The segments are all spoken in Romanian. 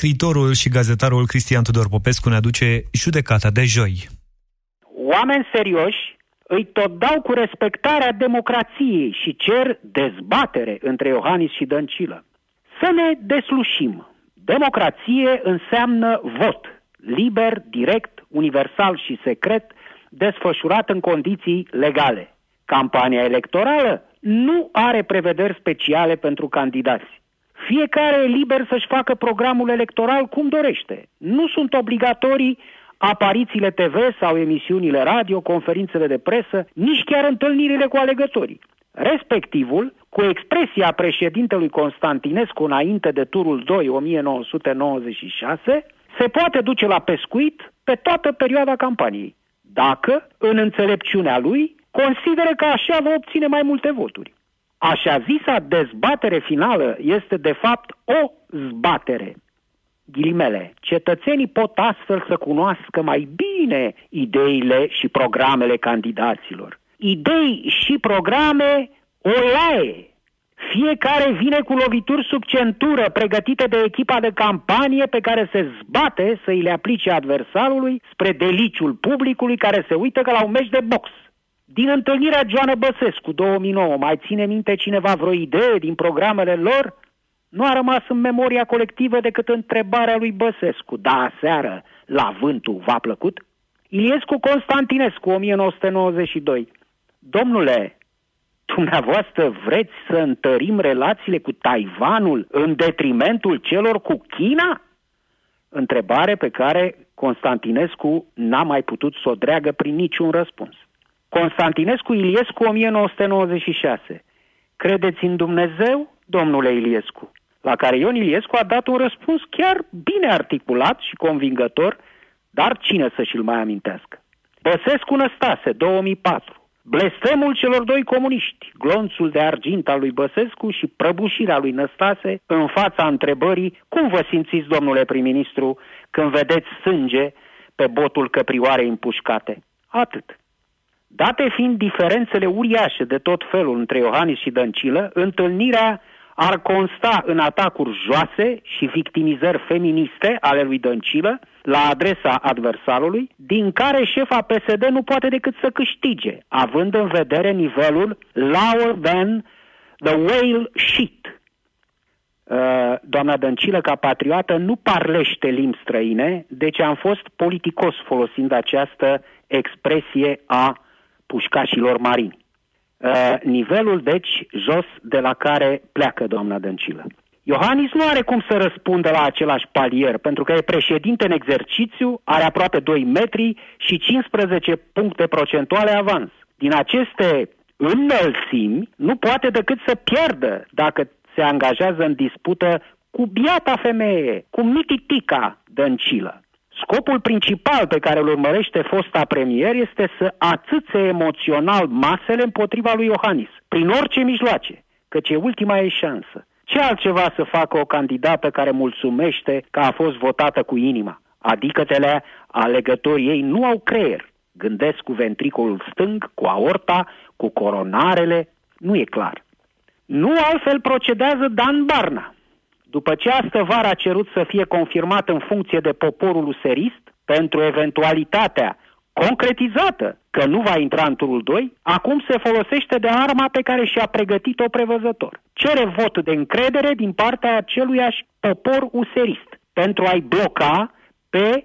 scriitorul și gazetarul Cristian Tudor Popescu ne aduce judecata de joi. Oameni serioși îi tot dau cu respectarea democrației și cer dezbatere între Iohannis și Dăncilă. Să ne deslușim. Democrație înseamnă vot, liber, direct, universal și secret, desfășurat în condiții legale. Campania electorală nu are prevederi speciale pentru candidați. Fiecare e liber să-și facă programul electoral cum dorește. Nu sunt obligatorii aparițiile TV sau emisiunile radio, conferințele de presă, nici chiar întâlnirile cu alegătorii. Respectivul, cu expresia președintelui Constantinescu înainte de turul 2 1996, se poate duce la pescuit pe toată perioada campaniei, dacă, în înțelepciunea lui, consideră că așa va obține mai multe voturi. Așa zisa dezbatere finală este de fapt o zbatere. Ghilimele, cetățenii pot astfel să cunoască mai bine ideile și programele candidaților. Idei și programe o laie. Fiecare vine cu lovituri sub centură pregătite de echipa de campanie pe care se zbate să îi le aplice adversarului spre deliciul publicului care se uită ca la un meci de box. Din întâlnirea Joana Băsescu 2009, mai ține minte cineva vreo idee din programele lor? Nu a rămas în memoria colectivă decât întrebarea lui Băsescu. Da, seară, la vântul v-a plăcut? Iliescu Constantinescu, 1992. Domnule, dumneavoastră vreți să întărim relațiile cu Taiwanul în detrimentul celor cu China? Întrebare pe care Constantinescu n-a mai putut să o dreagă prin niciun răspuns. Constantinescu Iliescu 1996. Credeți în Dumnezeu, domnule Iliescu? La care Ion Iliescu a dat un răspuns chiar bine articulat și convingător, dar cine să și-l mai amintească? Băsescu Năstase, 2004. Blestemul celor doi comuniști, glonțul de argint al lui Băsescu și prăbușirea lui Năstase în fața întrebării cum vă simțiți, domnule prim-ministru, când vedeți sânge pe botul căprioarei împușcate. Atât. Date fiind diferențele uriașe de tot felul între Iohannis și Dăncilă, întâlnirea ar consta în atacuri joase și victimizări feministe ale lui Dăncilă la adresa adversarului, din care șefa PSD nu poate decât să câștige, având în vedere nivelul lower than the whale sheet. Uh, doamna Dăncilă, ca patriotă, nu parlește limbi străine, deci am fost politicos folosind această expresie a pușcașilor marini. Uh, nivelul, deci, jos de la care pleacă doamna Dăncilă. Iohannis nu are cum să răspundă la același palier, pentru că e președinte în exercițiu, are aproape 2 metri și 15 puncte procentuale avans. Din aceste înălțimi, nu poate decât să pierdă dacă se angajează în dispută cu biata femeie, cu mititica Dăncilă. Scopul principal pe care îl urmărește fosta premier este să atâțe emoțional masele împotriva lui Iohannis, prin orice mijloace, căci e ultima ei șansă. Ce altceva să facă o candidată care mulțumește că a fost votată cu inima? Adică tele alegătorii ei nu au creier. Gândesc cu ventricolul stâng, cu aorta, cu coronarele, nu e clar. Nu altfel procedează Dan Barna, după ce astă vară a cerut să fie confirmat în funcție de poporul userist, pentru eventualitatea concretizată că nu va intra în turul 2, acum se folosește de arma pe care și-a pregătit-o prevăzător. Cere vot de încredere din partea aceluiași popor userist pentru a-i bloca pe,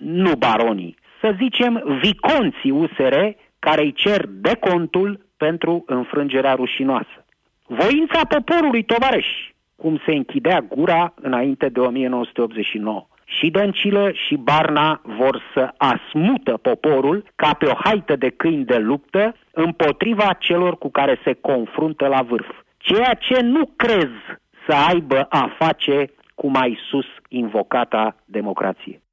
nu baronii, să zicem viconții USR care îi cer decontul pentru înfrângerea rușinoasă. Voința poporului, tovarăși, cum se închidea gura înainte de 1989. Și Dăncilă și Barna vor să asmută poporul ca pe o haită de câini de luptă împotriva celor cu care se confruntă la vârf. Ceea ce nu crez să aibă a face cu mai sus invocata democrație.